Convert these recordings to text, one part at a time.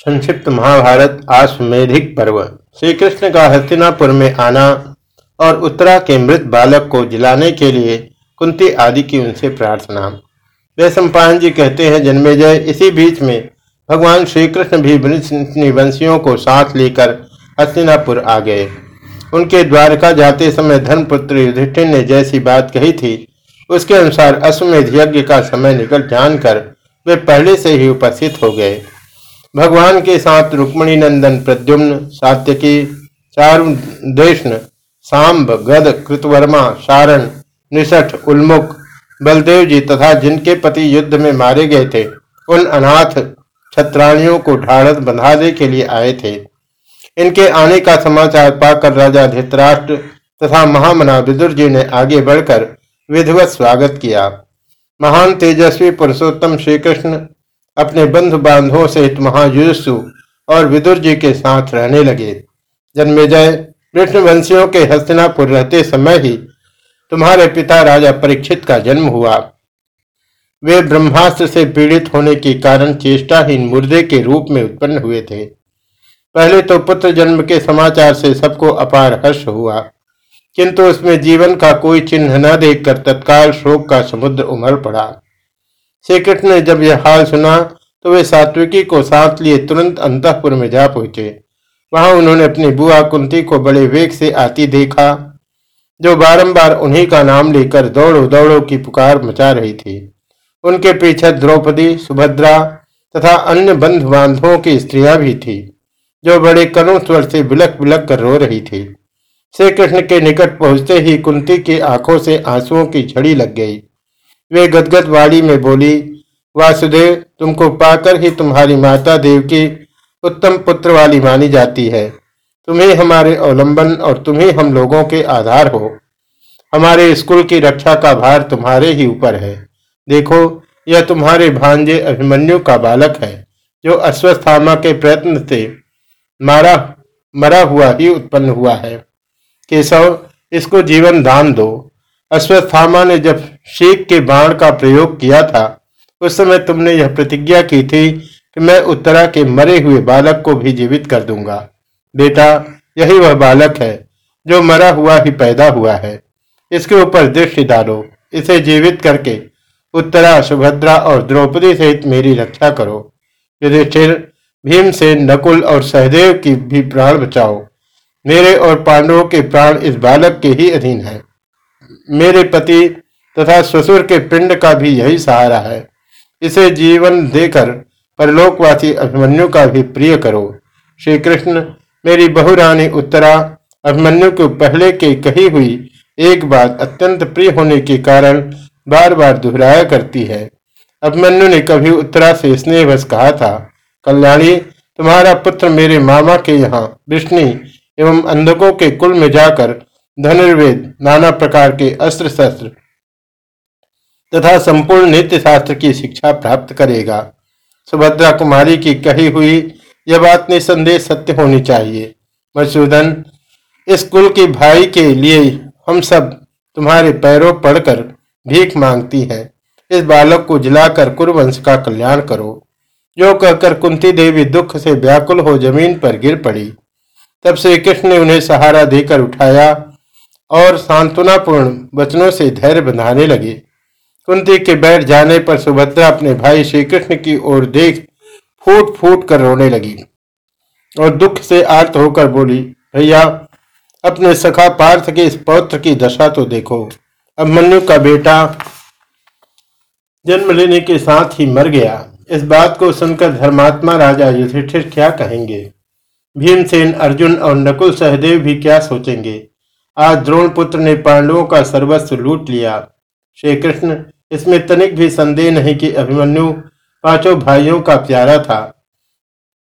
संक्षिप्त महाभारत आश्वेधिक पर्व। श्री कृष्ण का हस्तिनापुर में आना और उत्तरा के मृत बालक को जिलाने के लिए कुंती आदि की उनसे प्रार्थना। वे सम्पायन जी कहते हैं जन्मेजय इसी बीच में भगवान श्री कृष्ण भी वंशियों को साथ लेकर हस्तिनापुर आ गए। उनके द्वारका जाते समय धर्मपुत्र युधिष्ठिर ने जैसी बात कही थी, उसके अनुसार अश्वमेध यज्ञ का समय निकल जानकर वे पहले से ही उपस्थित हो गए। भगवान के साथ रुक्मणी नंदन प्रद्युम्न, सात्यकी चारुदेशन, सांब, गद, कृतवर्मा, सारण निषठ उन्मुख बलदेव जी तथा जिनके पति युद्ध में मारे गए थे, उन अनाथ छत्राणियों को ढाढ़स बंधाने के लिए आए थे। इनके आने का समाचार पाकर राजा धृतराष्ट्र तथा महामना विदुर जी ने आगे बढ़कर विधिवत स्वागत किया। महान तेजस्वी पुरुषोत्तम श्री कृष्ण अपने बंधु बांधवों सहित महायुसु और विदुर जी के साथ रहने लगे। जन्मेजय कृष्णवंशियों के हस्तिनापुर रहते समय ही तुम्हारे पिता राजा परीक्षित का जन्म हुआ। वे ब्रह्मास्त्र से पीड़ित होने के कारण चेष्टाहीन मुर्दे के रूप में उत्पन्न हुए थे। पहले तो पुत्र जन्म के समाचार से सबको अपार हर्ष हुआ, किंतु उसमें जीवन का कोई चिन्ह न देखकर तत्काल शोक का समुद्र उमड़ पड़ा। श्री कृष्ण ने जब यह हाल सुना तो वे सात्विकी को साथ लिए तुरंत अंतपुर में जा पहुँचे। वहाँ उन्होंने अपनी बुआ कुंती को बड़े वेग से आती देखा, जो बारंबार उन्हीं का नाम लेकर दौड़ो दौड़ो की पुकार मचा रही थी। उनके पीछे द्रौपदी, सुभद्रा तथा अन्य बंधु बांधवों की स्त्रियाँ भी थी, जो बड़े करुण स्वर से बिलक बिलक कर रो रही थी। श्री कृष्ण के निकट पहुँचते ही कुंती की आँखों से आंसुओं की झड़ी लग गई। वे गदगद वाड़ी में बोली, वासुदेव, तुमको पाकर ही तुम्हारी माता देव की उत्तम पुत्र वाली मानी जाती है। तुम्हें हमारे अवलंबन और तुम्हें हम लोगों के आधार हो। हमारे स्कूल की रक्षा का भार तुम्हारे ही ऊपर है। देखो, यह तुम्हारे भांजे अभिमन्यु का बालक है, जो अश्वस्थामा के प्रयत्न से मारा, मरा हुआ ही उत्पन्न हुआ है। केशव, इसको जीवन दान दो। अश्वस्थामा ने जब शेख के बाण का प्रयोग किया था। उस समय तुमने यह प्रतिज्ञा की थी कि मैं उत्तरा के मरे हुए बालक को भी जीवित कर दूँगा। बेटा, यही वह बालक है जो मरा हुआ ही पैदा हुआ है। इसके ऊपर दृष्टि डालो, इसे जीवित करके उत्तरा, सुभद्रा और द्रौपदी सहित मेरी रक्षा करो। युधिष्ठिर, भीम से नकुल और सहदेव की भी प्राण बचाओ। मेरे और पांडवों के प्राण इस बालक के ही अधीन है। मेरे पति तथा ससुर के पिंड का भी यही सहारा है। इसे जीवन देकर परलोकवासी अभिमन्यु का भी प्रिय करो। श्री कृष्ण मेरी बहुरानी उत्तरा, अभिमन्यु को पहले के कही हुई एक बात अत्यंत प्रिय होने के कारण बार बार दोहराया करती है। अभिमन्यु ने कभी उत्तरा से स्नेहवश कहा था, कल्याणी, तुम्हारा पुत्र मेरे मामा के यहाँ विष्णु एवं अंधकों के कुल में जाकर धनुर्वेद नाना प्रकार के अस्त्र शस्त्र तथा संपूर्ण नित्य शास्त्र की शिक्षा प्राप्त करेगा। सुभद्रा कुमारी की कही हुई यह बात निसंदेह सत्य होनी चाहिए। मधुसूदन, इस कुल की भाई के लिए हम सब तुम्हारे पैरों पड़कर भीख मांगती हैं। इस बालक को जिलाकर कुरुवंश का कल्याण करो। जो कहकर कुंती देवी दुख से व्याकुल हो ज़मीन पर गिर पड़ी। तब श्री कृष्ण ने उन्हें सहारा देकर उठाया और सांत्वनापूर्ण वचनों से धैर्य बंधाने लगे। कुंती के बैठ जाने पर सुभद्रा अपने भाई श्री कृष्ण की ओर देख फूट फूट कर रोने लगी और दुख से आर्त होकर बोली, भैया, अपने सखा पार्थ के इस पौत्र की दशा तो देखो। अब मनु का बेटा जन्म लेने के साथ ही मर गया। इस बात को सुनकर धर्मात्मा राजा युधिष्ठिर क्या कहेंगे? भीमसेन, अर्जुन और नकुल सहदेव भी क्या सोचेंगे? आज द्रोण पुत्र ने पांडवों का सर्वस्व लूट लिया। श्री कृष्ण इसमें तनिक भी संदेह नहीं कि अभिमन्यु पाँचों भाइयों का प्यारा था।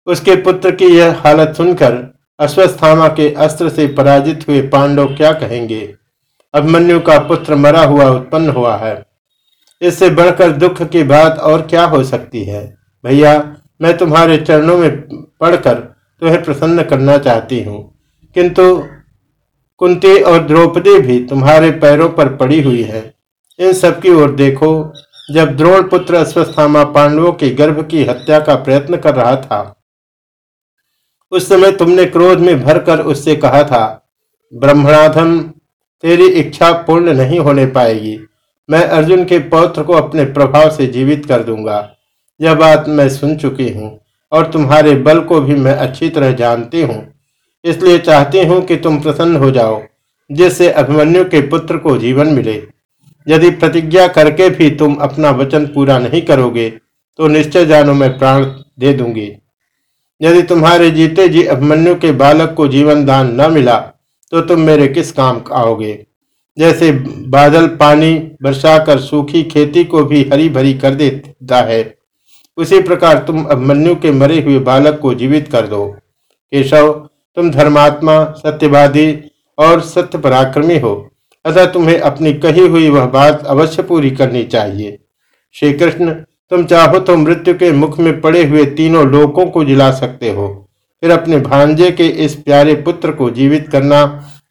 उसके पुत्र की यह हालत सुनकर अश्वस्थामा के अस्त्र से पराजित हुए पांडव क्या कहेंगे? अभिमन्यु का पुत्र मरा हुआ उत्पन्न हुआ है। इससे बढ़कर दुख की बात और क्या हो सकती है? भैया, मैं तुम्हारे चरणों में पढ़कर तुम्हें प्रसन्न करना चाहती हूँ। किंतु कुंती और द्रौपदी भी तुम्हारे पैरों पर पड़ी हुई है। इन सब की ओर देखो, जब द्रोण पुत्र अश्वस्थामा पांडवों के गर्भ की हत्या का प्रयत्न कर रहा था, उस समय तुमने क्रोध में भरकर उससे कहा था ब्रह्मणाथम तेरी इच्छा पूर्ण नहीं होने पाएगी। मैं अर्जुन के पौत्र को अपने प्रभाव से जीवित कर दूँगा। यह बात मैं सुन चुकी हूँ, और तुम्हारे बल को भी मैं अच्छी तरह जानती हूँ। इसलिए चाहती हूँ कि तुम प्रसन्न हो जाओ, जिससे अभिमन्यु के पुत्र को जीवन मिले। यदि प्रतिज्ञा करके भी तुम अपना वचन पूरा नहीं करोगे तो निश्चय जानो मैं प्राण दे दूँगी। यदि तुम्हारे जीते जी अभिमन्यु के बालक को जीवन दान न मिला तो तुम मेरे किस काम आओगे? जैसे बादल पानी बरसा कर सूखी खेती को भी हरी भरी कर देता है, उसी प्रकार तुम अभिमन्यु के मरे हुए बालक को जीवित कर दो। केशव, तुम धर्मात्मा, सत्यवादी और सत्य पराक्रमी हो। अतः तुम्हें अपनी कही हुई वह बात अवश्य पूरी करनी चाहिए। श्री कृष्ण तुम चाहो तो मृत्यु के मुख में पड़े हुए तीनों लोकों को जिला सकते हो। फिर अपने भांजे के इस प्यारे पुत्र को जीवित करना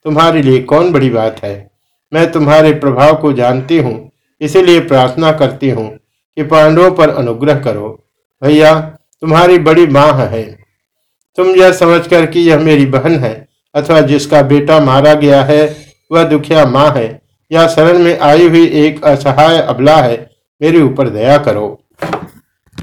तुम्हारे लिए कौन बड़ी बात है? मैं तुम्हारे प्रभाव को जानती हूँ, इसीलिए प्रार्थना करती हूँ कि पांडवों पर अनुग्रह करो। भैया, तुम्हारी बड़ी माँ है। तुम यह समझकर कि यह मेरी बहन है अथवा जिसका बेटा मारा गया है वह दुखिया माँ है। या शरण में आई हुई एक असहाय अबला है। मेरे ऊपर दया करो।